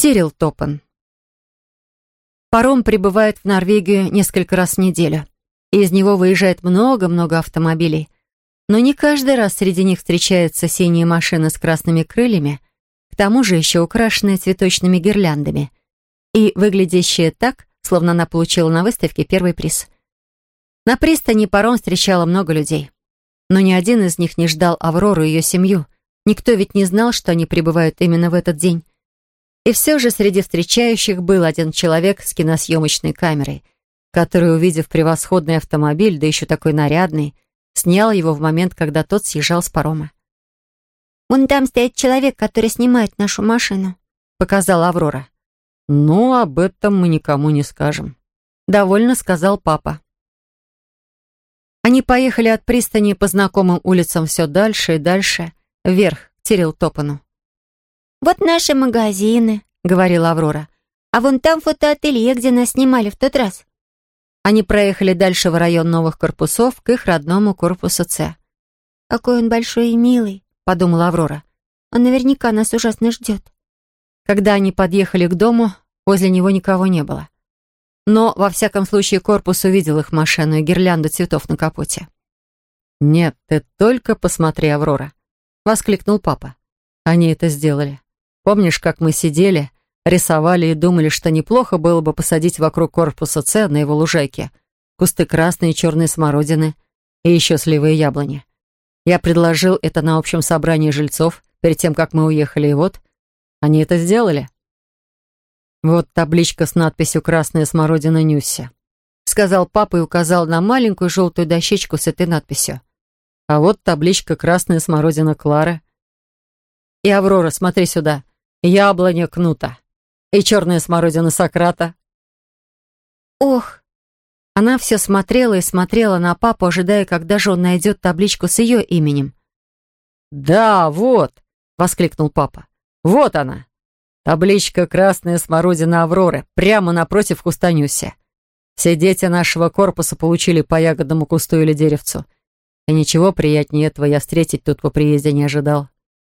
Терил Топан. Паром прибывает в Норвегию несколько раз в неделю, и из него выезжает много-много автомобилей. Но не каждый раз среди них встречаются синие машины с красными крыльями, к тому же еще украшенные цветочными гирляндами, и выглядящие так, словно она получила на выставке первый приз. На пристани паром встречало много людей. Но ни один из них не ждал Аврору и ее семью. Никто ведь не знал, что они прибывают именно в этот день. И все же среди встречающих был один человек с киносъемочной камерой, который, увидев превосходный автомобиль, да еще такой нарядный, снял его в момент, когда тот съезжал с парома. «Вон там стоит человек, который снимает нашу машину», — показала Аврора. «Ну, об этом мы никому не скажем», — довольно сказал папа. Они поехали от пристани по знакомым улицам все дальше и дальше, вверх, к Терилтопану. «Вот наши магазины», — говорила Аврора. «А вон там фотоателье, где нас снимали в тот раз». Они проехали дальше в район новых корпусов к их родному корпусу С. «Какой он большой и милый», — подумала Аврора. «Он наверняка нас ужасно ждет». Когда они подъехали к дому, возле него никого не было. Но, во всяком случае, корпус увидел их машину и гирлянду цветов на капоте. «Нет, ты только посмотри, Аврора», — воскликнул папа. «Они это сделали. Помнишь, как мы сидели, рисовали и думали, что неплохо было бы посадить вокруг корпуса С на его лужайке кусты красной и черной смородины и еще сливы и яблони? Я предложил это на общем собрании жильцов перед тем, как мы уехали, и вот они это сделали. Вот табличка с надписью «Красная смородина Нюся», сказал папа и указал на маленькую желтую дощечку с этой надписью. А вот табличка «Красная смородина Клары». И Аврора, смотри сюда. Яблоня Кнута. И черная смородина Сократа. Ох! Она все смотрела и смотрела на папу, ожидая, когда же он найдет табличку с ее именем. «Да, вот!» — воскликнул папа. Вот она. Табличка «Красная смородина Авроры» прямо напротив куста Нюся. Все дети нашего корпуса получили по ягодному кусту или деревцу. И ничего приятнее этого я встретить тут по приезде не ожидал.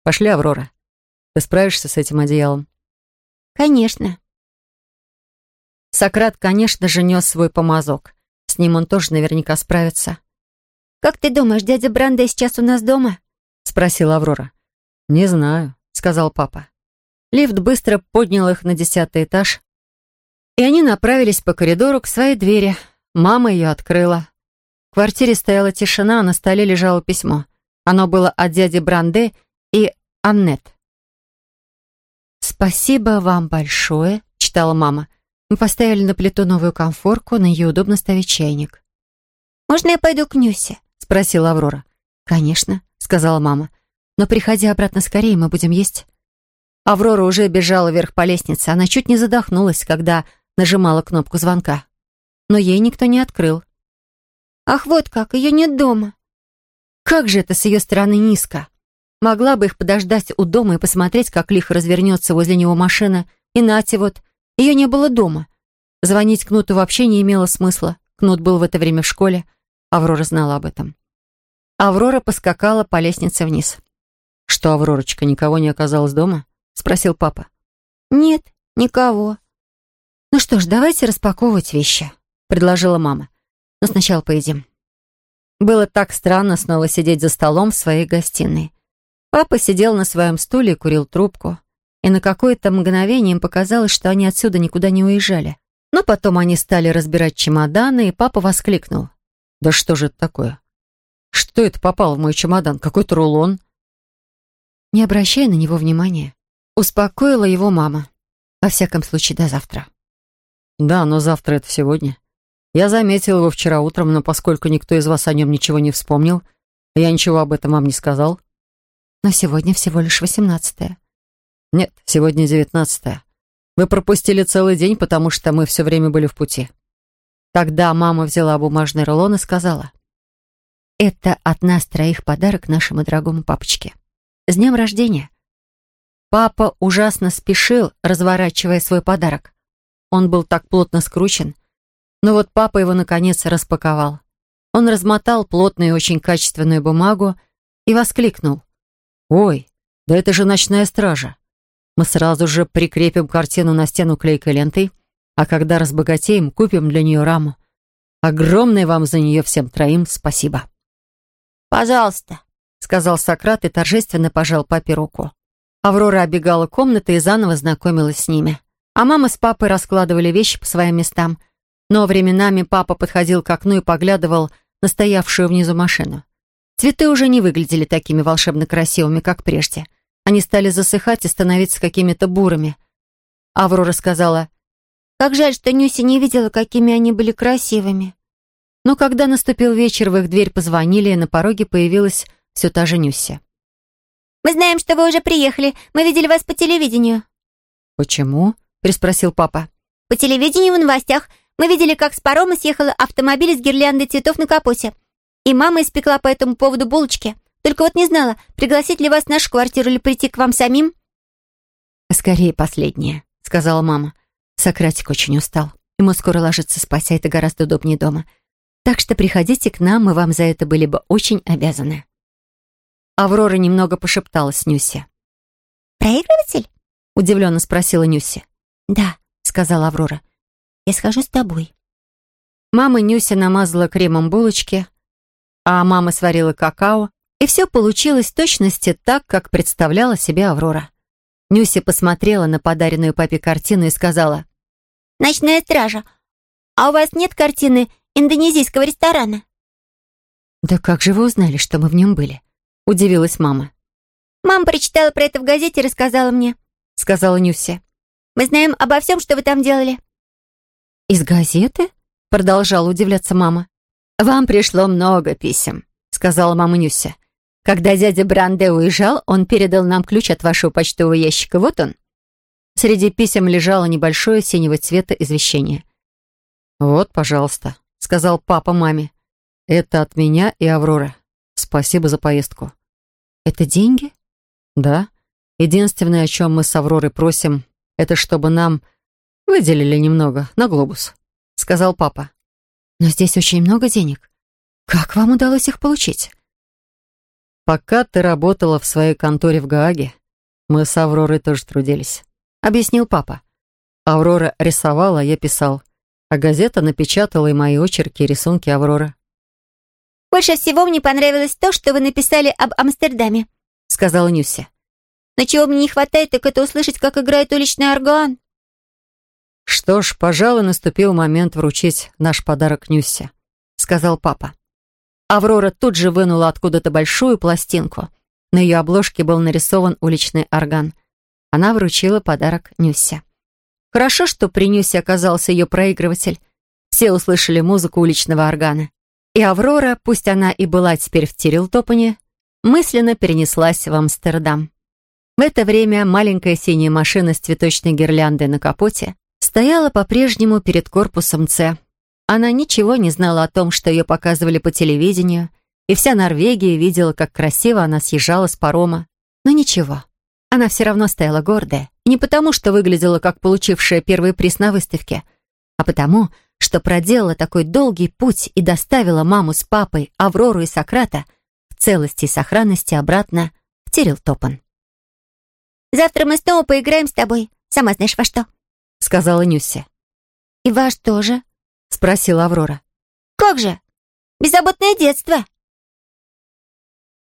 Пошли, Аврора. Ты справишься с этим одеялом? Конечно. Сократ, конечно же, нес свой помазок. С ним он тоже наверняка справится. «Как ты думаешь, дядя Бранда сейчас у нас дома?» — спросила Аврора. «Не знаю. — сказал папа. Лифт быстро поднял их на десятый этаж, и они направились по коридору к своей двери. Мама ее открыла. В квартире стояла тишина, а на столе лежало письмо. Оно было от дяди Бранде и Аннет. «Спасибо вам большое», — читала мама. «Мы поставили на плиту новую конфорку, на нее удобно ставить чайник». «Можно я пойду к Нюсе?» — спросила Аврора. «Конечно», — сказала мама. Но приходи обратно скорее, мы будем есть». Аврора уже бежала вверх по лестнице. Она чуть не задохнулась, когда нажимала кнопку звонка. Но ей никто не открыл. «Ах, вот как, ее нет дома». Как же это с ее стороны низко. Могла бы их подождать у дома и посмотреть, как лихо развернется возле него машина. И нате вот, ее не было дома. Звонить Кнуту вообще не имело смысла. Кнут был в это время в школе. Аврора знала об этом. Аврора поскакала по лестнице вниз. «Что, Авророчка, никого не оказалось дома?» — спросил папа. «Нет, никого». «Ну что ж, давайте распаковывать вещи», — предложила мама. «Но сначала поедим». Было так странно снова сидеть за столом в своей гостиной. Папа сидел на своем стуле и курил трубку. И на какое-то мгновение им показалось, что они отсюда никуда не уезжали. Но потом они стали разбирать чемоданы, и папа воскликнул. «Да что же это такое? Что это попало в мой чемодан? Какой-то рулон?» Не обращай на него внимания. Успокоила его мама. Во всяком случае, до завтра. Да, но завтра это сегодня. Я заметил его вчера утром, но поскольку никто из вас о нем ничего не вспомнил, я ничего об этом вам не сказал. Но сегодня всего лишь восемнадцатое. Нет, сегодня девятнадцатое. Вы пропустили целый день, потому что мы все время были в пути. Тогда мама взяла бумажный рулон и сказала, «Это от нас троих подарок нашему дорогому папочке. С днем рождения!» Папа ужасно спешил, разворачивая свой подарок. Он был так плотно скручен. Но вот папа его, наконец, распаковал. Он размотал плотную и очень качественную бумагу и воскликнул. «Ой, да это же ночная стража! Мы сразу же прикрепим картину на стену клейкой лентой, а когда разбогатеем, купим для нее раму. Огромное вам за нее всем троим спасибо». «Пожалуйста», — сказал Сократ и торжественно пожал папе руку. Аврора оббегала комнаты и заново знакомилась с ними. А мама с папой раскладывали вещи по своим местам. Но временами папа подходил к окну и поглядывал на стоявшую внизу машину. Цветы уже не выглядели такими волшебно красивыми, как прежде. Они стали засыхать и становиться какими-то бурыми. Аврора сказала, «Как жаль, что Нюся не видела, какими они были красивыми». Но когда наступил вечер, в их дверь позвонили, и на пороге появилась все та же Нюся. «Мы знаем, что вы уже приехали. Мы видели вас по телевидению». «Почему?» — переспросил папа. «По телевидению в новостях. Мы видели, как с парома съехал автомобиль с гирляндой цветов на капоте. И мама испекла по этому поводу булочки. Только вот не знала, пригласить ли вас в нашу квартиру или прийти к вам самим?» «Скорее последнее», — сказала мама. Сократик очень устал. Ему скоро ложиться спать, а это гораздо удобнее дома. Так что приходите к нам, мы вам за это были бы очень обязаны». Аврора немного пошепталась с Нюси. «Проигрыватель?» — удивленно спросила Нюси. «Да», — сказала Аврора. «Я схожу с тобой». Мама Нюся намазала кремом булочки, а мама сварила какао, и все получилось в точности так, как представляла себе Аврора. Нюся посмотрела на подаренную папе картину и сказала, «Ночная стража, а у вас нет картины индонезийского ресторана?» «Да как же вы узнали, что мы в нем были?» — удивилась мама. «Мама прочитала про это в газете и рассказала мне», — сказала Нюся. «Мы знаем обо всем, что вы там делали». «Из газеты?» — продолжала удивляться мама. «Вам пришло много писем», — сказала мама Нюся. «Когда дядя Бранде уезжал, он передал нам ключ от вашего почтового ящика. Вот он». Среди писем лежало небольшое синего цвета извещение. «Вот, пожалуйста», — сказал папа маме. «Это от меня и Авроры. Спасибо за поездку». «Это деньги?» «Да. Единственное, о чем мы с Авророй просим, это чтобы нам выделили немного на глобус», — сказал папа. Но здесь очень много денег. Как вам удалось их получить? Пока ты работала в своей конторе в Гааге, мы с Авророй тоже трудились, объяснил папа. Аврора рисовала, я писал, а газета напечатала и мои очерки и рисунки Авроры. «Больше всего мне понравилось то, что вы написали об Амстердаме», сказала Нюся. «Но чего мне не хватает, так это услышать, как играет уличный орган». «Что ж, пожалуй, наступил момент вручить наш подарок Нюссе», — сказал папа. Аврора тут же вынула откуда-то большую пластинку. На ее обложке был нарисован уличный орган. Она вручила подарок Нюссе. Хорошо, что при Нюсе оказался ее проигрыватель. Все услышали музыку уличного органа. И Аврора, пусть она и была теперь в Тирилтопане, мысленно перенеслась в Амстердам. В это время маленькая синяя машина с цветочной гирляндой на капоте стояла по-прежнему перед корпусом С. Она ничего не знала о том, что ее показывали по телевидению, и вся Норвегия видела, как красиво она съезжала с парома. Но ничего, она все равно стояла гордая. И не потому, что выглядела как получившая первый приз на выставке, а потому, что проделала такой долгий путь и доставила маму с папой, Аврору и Сократа в целости и сохранности обратно в Терилтопан. «Завтра мы снова поиграем с тобой, сама знаешь во что», — сказала Нюся. «И ваш тоже?» — спросила Аврора. «Как же? Беззаботное детство!»